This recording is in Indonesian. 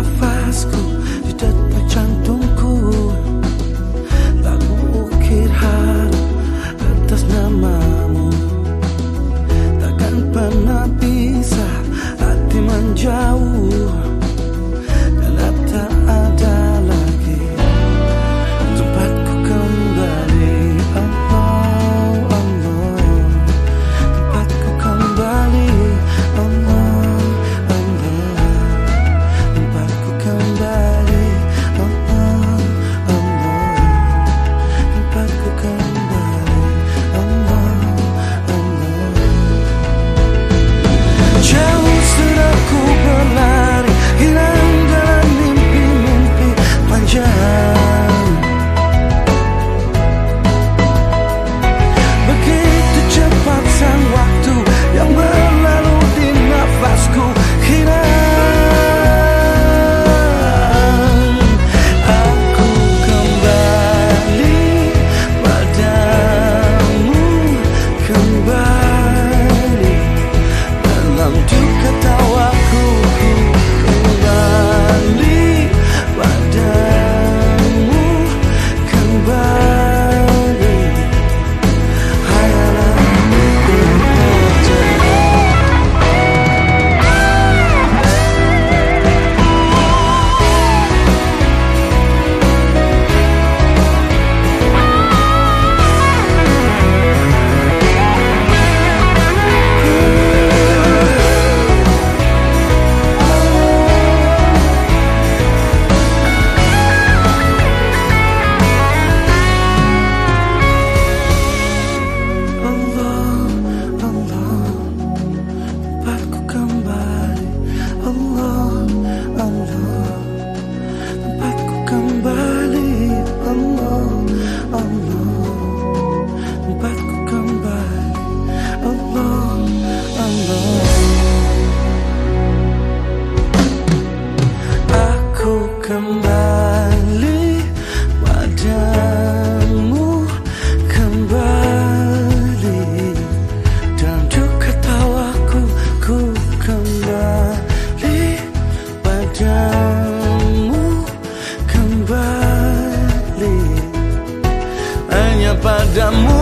nafasku di detak jantungku padamu